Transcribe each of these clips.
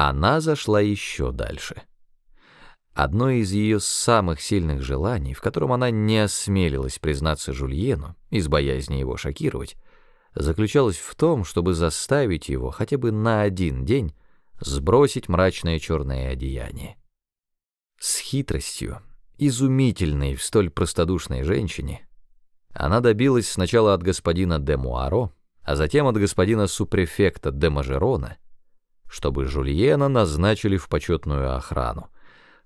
Она зашла еще дальше. Одно из ее самых сильных желаний, в котором она не осмелилась признаться Жульену из боязни его шокировать, заключалось в том, чтобы заставить его хотя бы на один день сбросить мрачное черное одеяние. С хитростью, изумительной в столь простодушной женщине, она добилась сначала от господина де Муаро, а затем от господина супрефекта де Мажерона, чтобы Жульена назначили в почетную охрану,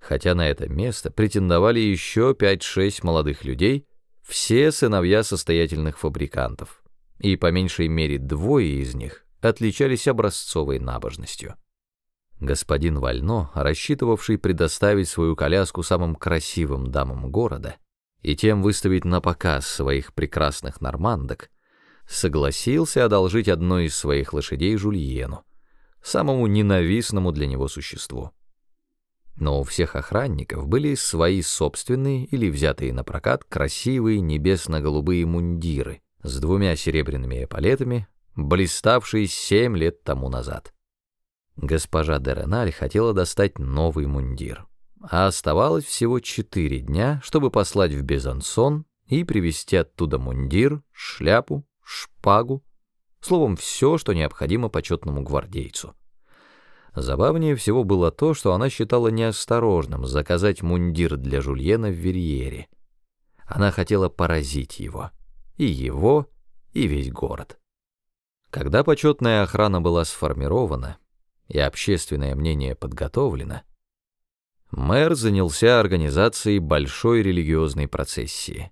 хотя на это место претендовали еще 5-6 молодых людей, все сыновья состоятельных фабрикантов, и по меньшей мере двое из них отличались образцовой набожностью. Господин Вально, рассчитывавший предоставить свою коляску самым красивым дамам города и тем выставить на показ своих прекрасных нормандок, согласился одолжить одну из своих лошадей Жульену, самому ненавистному для него существу. Но у всех охранников были свои собственные или взятые на прокат красивые небесно-голубые мундиры с двумя серебряными эполетами, блиставшие семь лет тому назад. Госпожа Дереналь хотела достать новый мундир, а оставалось всего четыре дня, чтобы послать в Безансон и привезти оттуда мундир, шляпу, шпагу, словом, все, что необходимо почетному гвардейцу. Забавнее всего было то, что она считала неосторожным заказать мундир для Жульена в Верьере. Она хотела поразить его, и его, и весь город. Когда почетная охрана была сформирована, и общественное мнение подготовлено, мэр занялся организацией большой религиозной процессии.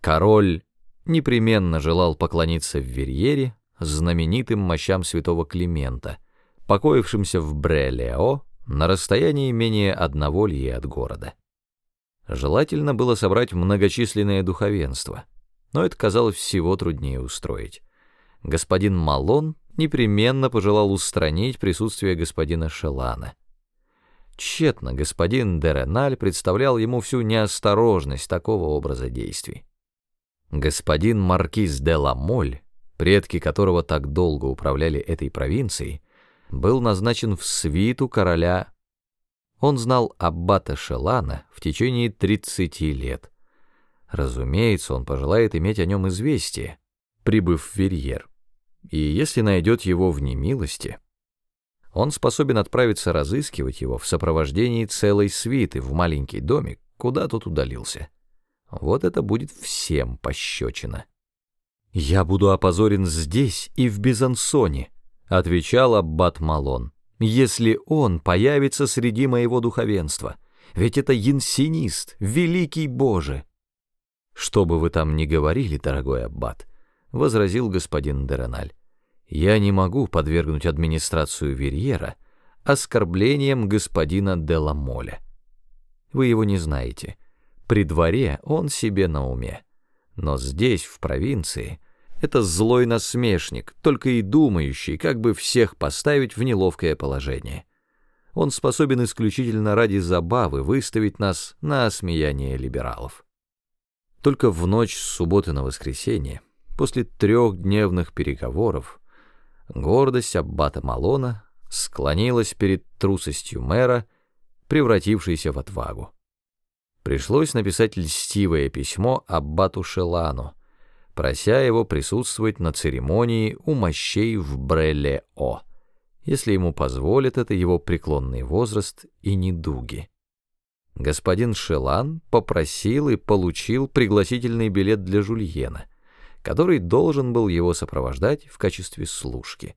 Король непременно желал поклониться в Верьере знаменитым мощам святого Климента, покоившимся в Брелео на расстоянии менее одного лье от города. Желательно было собрать многочисленное духовенство, но это казалось всего труднее устроить. Господин Малон непременно пожелал устранить присутствие господина Шелана. Тщетно господин Дереналь представлял ему всю неосторожность такого образа действий. Господин Маркиз де Ламоль, предки которого так долго управляли этой провинцией, был назначен в свиту короля. Он знал аббата Шелана в течение 30 лет. Разумеется, он пожелает иметь о нем известие, прибыв в Верьер и если найдет его в немилости, он способен отправиться разыскивать его в сопровождении целой свиты в маленький домик, куда тот удалился. Вот это будет всем пощечина. «Я буду опозорен здесь и в Безансоне», — отвечал Аббат Малон, «если он появится среди моего духовенства, ведь это янсинист, великий Боже». «Что бы вы там ни говорили, дорогой Аббат», — возразил господин Дереналь. «Я не могу подвергнуть администрацию Верьера оскорблением господина Деламоля. Вы его не знаете. При дворе он себе на уме. Но здесь, в провинции, это злой насмешник, только и думающий, как бы всех поставить в неловкое положение. Он способен исключительно ради забавы выставить нас на осмеяние либералов. Только в ночь с субботы на воскресенье После трехдневных переговоров гордость аббата Малона склонилась перед трусостью мэра, превратившейся в отвагу. Пришлось написать льстивое письмо аббату Шелану, прося его присутствовать на церемонии у мощей в Бреле-О, если ему позволит это его преклонный возраст и недуги. Господин Шелан попросил и получил пригласительный билет для Жульена, который должен был его сопровождать в качестве служки.